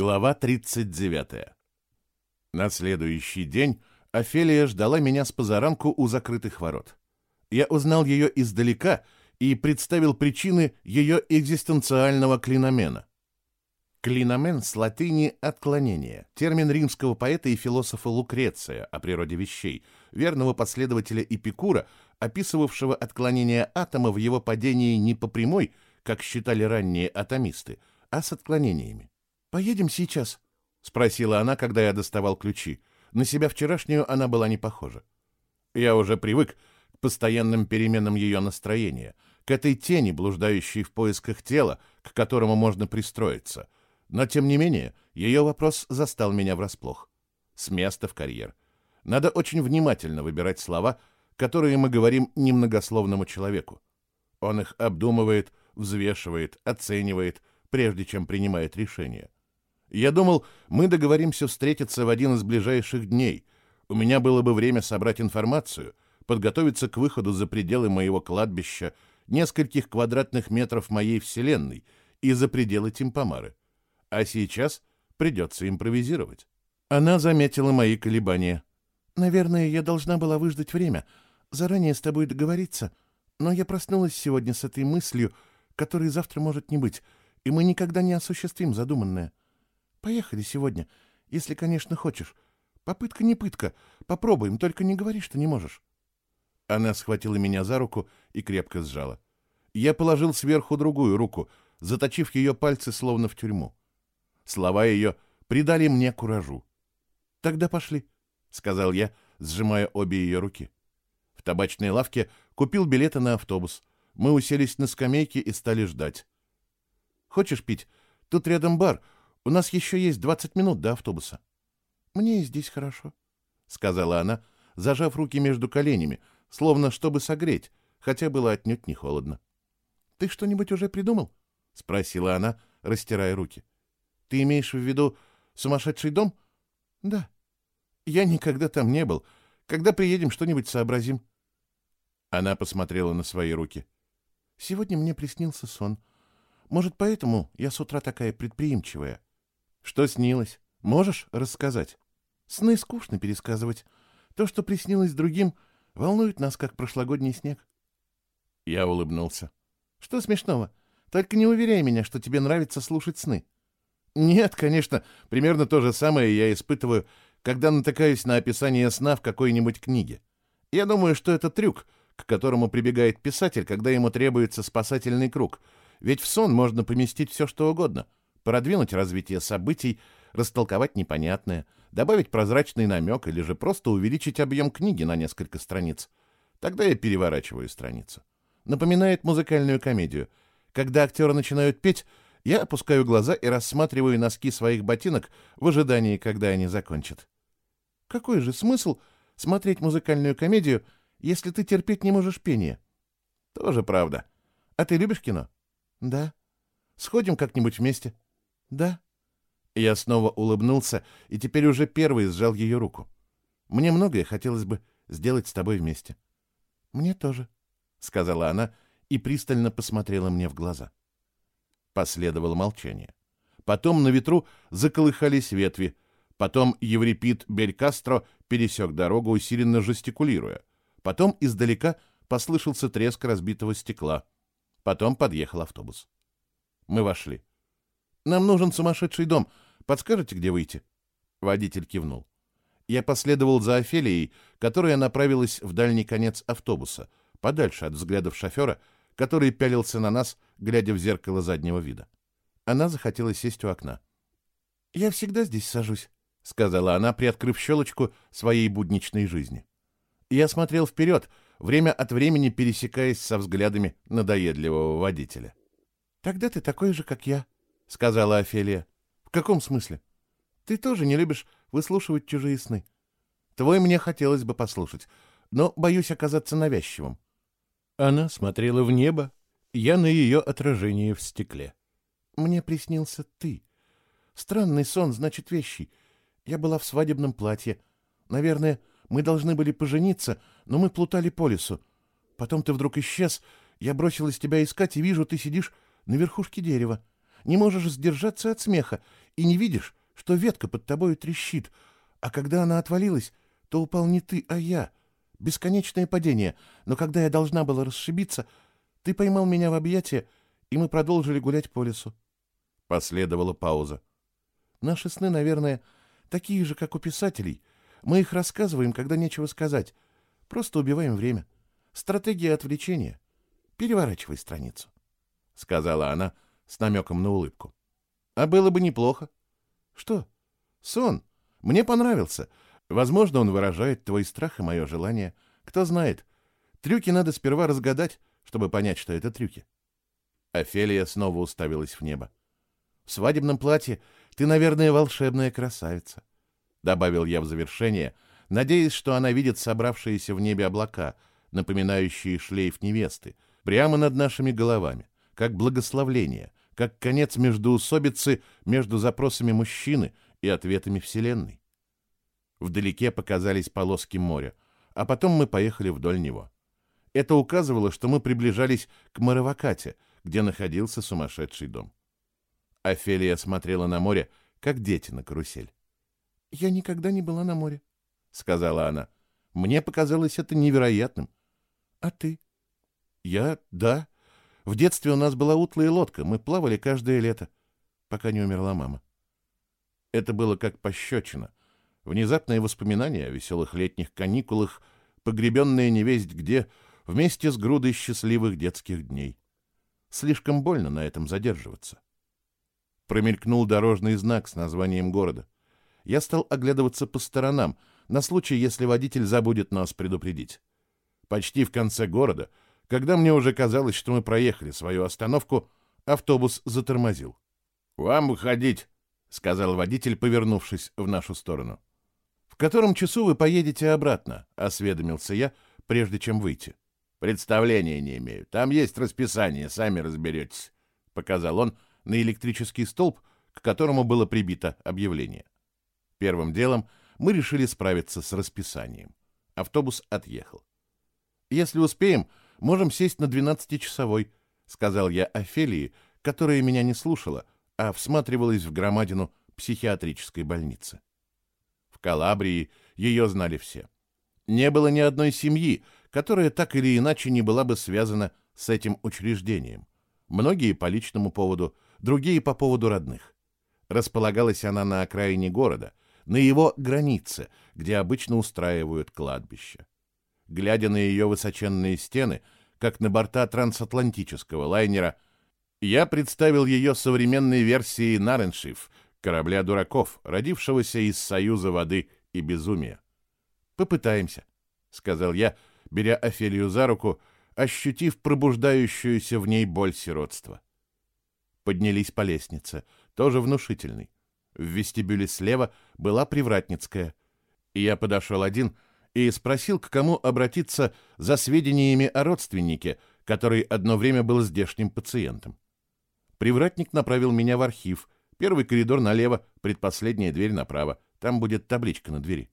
Глава 39. На следующий день Офелия ждала меня с позаранку у закрытых ворот. Я узнал ее издалека и представил причины ее экзистенциального клиномена. Клиномен с латыни «отклонение» — термин римского поэта и философа Лукреция о природе вещей, верного последователя Эпикура, описывавшего отклонение атома в его падении не по прямой, как считали ранние атомисты, а с отклонениями. «Поедем сейчас?» — спросила она, когда я доставал ключи. На себя вчерашнюю она была не похожа. Я уже привык к постоянным переменам ее настроения, к этой тени, блуждающей в поисках тела, к которому можно пристроиться. Но, тем не менее, ее вопрос застал меня врасплох. С места в карьер. Надо очень внимательно выбирать слова, которые мы говорим немногословному человеку. Он их обдумывает, взвешивает, оценивает, прежде чем принимает решение. Я думал, мы договоримся встретиться в один из ближайших дней. У меня было бы время собрать информацию, подготовиться к выходу за пределы моего кладбища, нескольких квадратных метров моей вселенной и за пределы Тимпомары. А сейчас придется импровизировать. Она заметила мои колебания. «Наверное, я должна была выждать время, заранее с тобой договориться, но я проснулась сегодня с этой мыслью, которой завтра может не быть, и мы никогда не осуществим задуманное. Поехали сегодня, если, конечно, хочешь. Попытка не пытка. Попробуем, только не говори, что не можешь. Она схватила меня за руку и крепко сжала. Я положил сверху другую руку, заточив ее пальцы словно в тюрьму. Слова ее придали мне куражу. «Тогда пошли», — сказал я, сжимая обе ее руки. В табачной лавке купил билеты на автобус. Мы уселись на скамейке и стали ждать. «Хочешь пить? Тут рядом бар. У нас еще есть двадцать минут до автобуса. Мне и здесь хорошо, сказала она, зажав руки между коленями, словно чтобы согреть, хотя было отнюдь не холодно. Ты что-нибудь уже придумал? спросила она, растирая руки. Ты имеешь в виду сумасшедший дом? Да. Я никогда там не был. Когда приедем, что-нибудь сообразим. Она посмотрела на свои руки. Сегодня мне приснился сон. Может, поэтому я с утра такая предприимчивая. Что снилось? Можешь рассказать? Сны скучно пересказывать. То, что приснилось другим, волнует нас, как прошлогодний снег. Я улыбнулся. Что смешного? Только не уверяй меня, что тебе нравится слушать сны. Нет, конечно, примерно то же самое я испытываю, когда натыкаюсь на описание сна в какой-нибудь книге. Я думаю, что это трюк, к которому прибегает писатель, когда ему требуется спасательный круг. Ведь в сон можно поместить все, что угодно — продвинуть развитие событий, растолковать непонятное, добавить прозрачный намек или же просто увеличить объем книги на несколько страниц. Тогда я переворачиваю страницу. Напоминает музыкальную комедию. Когда актеры начинают петь, я опускаю глаза и рассматриваю носки своих ботинок в ожидании, когда они закончат. Какой же смысл смотреть музыкальную комедию, если ты терпеть не можешь пение? Тоже правда. А ты любишь кино? Да. Сходим как-нибудь вместе. «Да». Я снова улыбнулся и теперь уже первый сжал ее руку. «Мне многое хотелось бы сделать с тобой вместе». «Мне тоже», — сказала она и пристально посмотрела мне в глаза. Последовало молчание. Потом на ветру заколыхались ветви. Потом Еврипид Белькастро пересек дорогу, усиленно жестикулируя. Потом издалека послышался треск разбитого стекла. Потом подъехал автобус. Мы вошли. Нам нужен сумасшедший дом. Подскажете, где выйти?» Водитель кивнул. Я последовал за Офелией, которая направилась в дальний конец автобуса, подальше от взглядов шофера, который пялился на нас, глядя в зеркало заднего вида. Она захотела сесть у окна. «Я всегда здесь сажусь», — сказала она, приоткрыв щелочку своей будничной жизни. Я смотрел вперед, время от времени пересекаясь со взглядами надоедливого водителя. «Тогда ты такой же, как я», — сказала Офелия. «В каком смысле? Ты тоже не любишь выслушивать чужие сны. Твой мне хотелось бы послушать, но боюсь оказаться навязчивым». Она смотрела в небо, я на ее отражение в стекле. «Мне приснился ты. Странный сон, значит, вещи. Я была в свадебном платье. Наверное, мы должны были пожениться, но мы плутали по лесу. Потом ты вдруг исчез, я бросилась тебя искать и вижу, ты сидишь на верхушке дерева не можешь сдержаться от смеха и не видишь, что ветка под тобой трещит, а когда она отвалилась, то упал не ты, а я. Бесконечное падение, но когда я должна была расшибиться, ты поймал меня в объятия, и мы продолжили гулять по лесу. Последовала пауза. Наши сны, наверное, такие же, как у писателей. Мы их рассказываем, когда нечего сказать. Просто убиваем время. Стратегия отвлечения. Переворачивай страницу, — сказала она с намеком на улыбку. А было бы неплохо. Что? Сон. Мне понравился. Возможно, он выражает твой страх и мое желание. Кто знает. Трюки надо сперва разгадать, чтобы понять, что это трюки. Офелия снова уставилась в небо. В свадебном платье ты, наверное, волшебная красавица, добавил я в завершение, надеясь, что она видит собравшиеся в небе облака, напоминающие шлейф невесты, прямо над нашими головами, как благословление, как конец междоусобицы между запросами мужчины и ответами Вселенной. Вдалеке показались полоски моря, а потом мы поехали вдоль него. Это указывало, что мы приближались к Маравакате, где находился сумасшедший дом. Офелия смотрела на море, как дети на карусель. «Я никогда не была на море», — сказала она. «Мне показалось это невероятным». «А ты?» «Я? Да. В детстве у нас была утлая лодка, мы плавали каждое лето, пока не умерла мама. Это было как пощечина. Внезапные воспоминания о веселых летних каникулах, погребенные невесть где, вместе с грудой счастливых детских дней. Слишком больно на этом задерживаться. Промелькнул дорожный знак с названием города. Я стал оглядываться по сторонам, на случай, если водитель забудет нас предупредить. Почти в конце города — когда мне уже казалось, что мы проехали свою остановку, автобус затормозил. «Вам выходить», — сказал водитель, повернувшись в нашу сторону. «В котором часу вы поедете обратно?» — осведомился я, прежде чем выйти. «Представления не имею. Там есть расписание, сами разберетесь», — показал он на электрический столб, к которому было прибито объявление. Первым делом мы решили справиться с расписанием. Автобус отъехал. «Если успеем, можем сесть на двенадцатичасовой», — сказал я Офелии, которая меня не слушала, а всматривалась в громадину психиатрической больницы. В Калабрии ее знали все. Не было ни одной семьи, которая так или иначе не была бы связана с этим учреждением. Многие по личному поводу, другие по поводу родных. Располагалась она на окраине города, на его границе, где обычно устраивают кладбище глядя на ее высоченные стены, как на борта трансатлантического лайнера, я представил ее современной версией Нареншиф, корабля дураков, родившегося из союза воды и безумия. «Попытаемся», — сказал я, беря Офелию за руку, ощутив пробуждающуюся в ней боль сиротства. Поднялись по лестнице, тоже внушительной. В вестибюле слева была привратницкая. И я подошел один — и спросил, к кому обратиться за сведениями о родственнике, который одно время был здешним пациентом. Привратник направил меня в архив. Первый коридор налево, предпоследняя дверь направо. Там будет табличка на двери.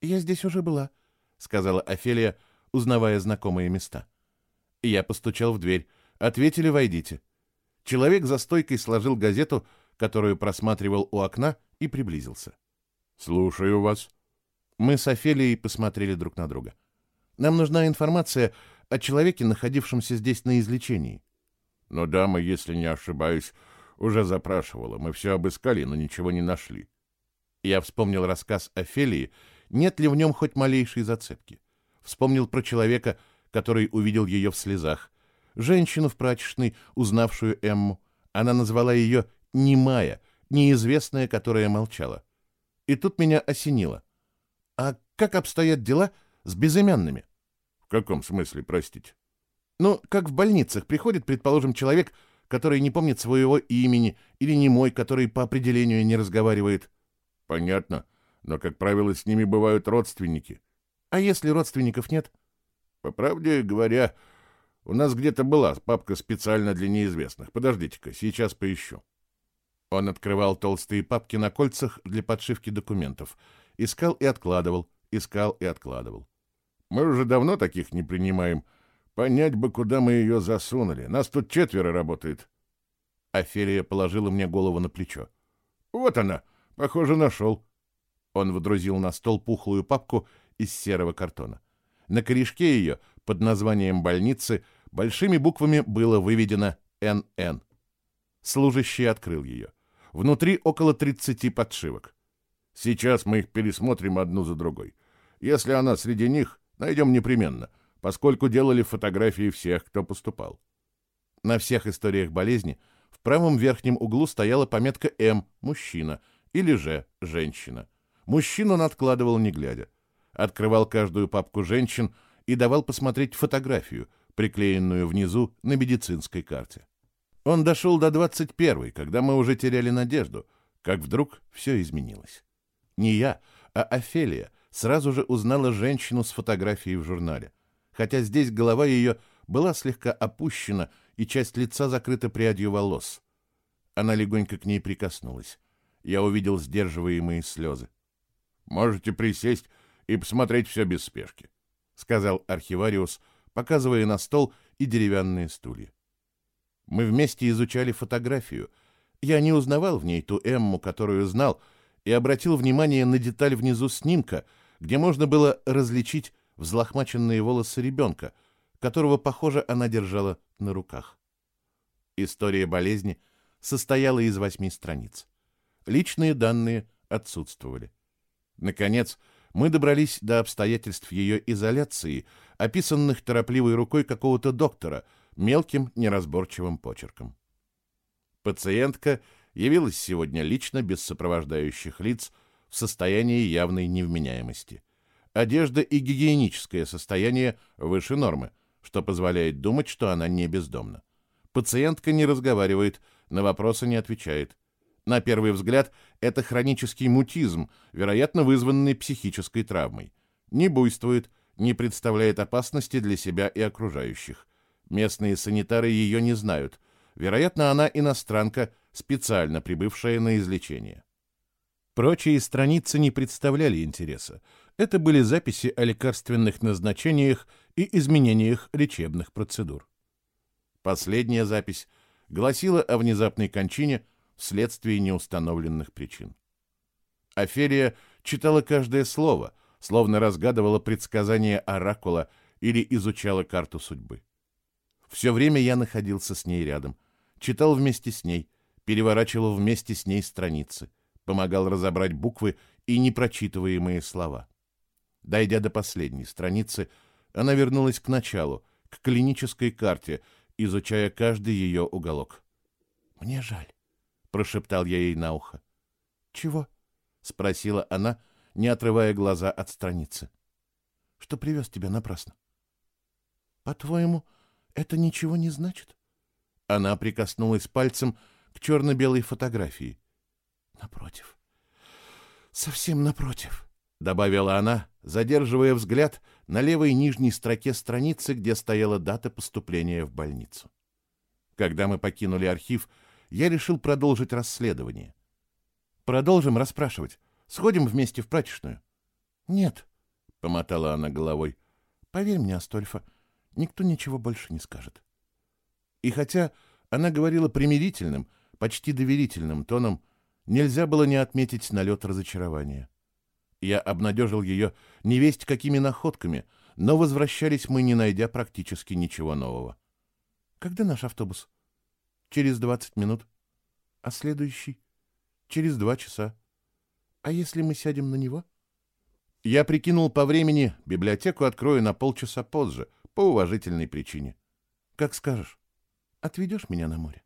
«Я здесь уже была», — сказала Офелия, узнавая знакомые места. Я постучал в дверь. Ответили «Войдите». Человек за стойкой сложил газету, которую просматривал у окна, и приблизился. «Слушаю вас», мы с Офелией посмотрели друг на друга. Нам нужна информация о человеке, находившемся здесь на излечении. Но дама, если не ошибаюсь, уже запрашивала. Мы все обыскали, но ничего не нашли. Я вспомнил рассказ Офелии, нет ли в нем хоть малейшей зацепки. Вспомнил про человека, который увидел ее в слезах. Женщину в прачечной, узнавшую Эмму. Она назвала ее «немая», неизвестная, которая молчала. И тут меня осенило. А как обстоят дела с безымянными? В каком смысле, простите? Ну, как в больницах приходит, предположим, человек, который не помнит своего имени, или не мой, который по определению не разговаривает. Понятно, но, как правило, с ними бывают родственники. А если родственников нет? По правде говоря, у нас где-то была папка специально для неизвестных. Подождите-ка, сейчас поищу. Он открывал толстые папки на кольцах для подшивки документов — Искал и откладывал, искал и откладывал. Мы уже давно таких не принимаем. Понять бы, куда мы ее засунули. Нас тут четверо работает. Офелия положила мне голову на плечо. Вот она, похоже, нашел. Он водрузил на стол пухлую папку из серого картона. На корешке ее, под названием больницы, большими буквами было выведено «НН». Служащий открыл ее. Внутри около 30 подшивок. Сейчас мы их пересмотрим одну за другой. Если она среди них, найдем непременно, поскольку делали фотографии всех, кто поступал. На всех историях болезни в правом верхнем углу стояла пометка «М» – мужчина, или же женщина. Мужчину он откладывал не глядя. Открывал каждую папку женщин и давал посмотреть фотографию, приклеенную внизу на медицинской карте. Он дошел до 21-й, когда мы уже теряли надежду, как вдруг все изменилось. Не я, а Офелия сразу же узнала женщину с фотографией в журнале, хотя здесь голова ее была слегка опущена и часть лица закрыта прядью волос. Она легонько к ней прикоснулась. Я увидел сдерживаемые слезы. «Можете присесть и посмотреть все без спешки», — сказал архивариус, показывая на стол и деревянные стулья. Мы вместе изучали фотографию. Я не узнавал в ней ту Эмму, которую знал, и обратил внимание на деталь внизу снимка, где можно было различить взлохмаченные волосы ребенка, которого, похоже, она держала на руках. История болезни состояла из восьми страниц. Личные данные отсутствовали. Наконец, мы добрались до обстоятельств ее изоляции, описанных торопливой рукой какого-то доктора — мелким неразборчивым почерком. Пациентка явилась сегодня лично, без сопровождающих лиц, в состоянии явной невменяемости. Одежда и гигиеническое состояние выше нормы, что позволяет думать, что она не бездомна. Пациентка не разговаривает, на вопросы не отвечает. На первый взгляд, это хронический мутизм, вероятно, вызванный психической травмой. Не буйствует, не представляет опасности для себя и окружающих. Местные санитары ее не знают. Вероятно, она иностранка, специально прибывшая на излечение. Прочие страницы не представляли интереса. Это были записи о лекарственных назначениях и изменениях лечебных процедур. Последняя запись гласила о внезапной кончине вследствие неустановленных причин. Офелия читала каждое слово, словно разгадывала предсказание оракула или изучала карту судьбы. Все время я находился с ней рядом, читал вместе с ней, переворачивал вместе с ней страницы, помогал разобрать буквы и непрочитываемые слова. Дойдя до последней страницы, она вернулась к началу, к клинической карте, изучая каждый ее уголок. «Мне жаль», — прошептал я ей на ухо. «Чего?» — спросила она, не отрывая глаза от страницы. «Что привез тебя напрасно?» «По-твоему, это ничего не значит. Она прикоснулась пальцем к черно-белой фотографии. Напротив. Совсем напротив, добавила она, задерживая взгляд на левой нижней строке страницы, где стояла дата поступления в больницу. Когда мы покинули архив, я решил продолжить расследование. Продолжим расспрашивать. Сходим вместе в прачечную. Нет, помотала она головой. Поверь мне, Астольфа, никто ничего больше не скажет. И хотя она говорила примирительным, почти доверительным тоном, нельзя было не отметить налет разочарования. Я обнадежил ее невесть какими находками, но возвращались мы, не найдя практически ничего нового. «Когда наш автобус?» «Через двадцать минут. А следующий?» «Через два часа. А если мы сядем на него?» Я прикинул по времени, библиотеку открою на полчаса позже, по уважительной причине. Как скажешь. Отведешь меня на море?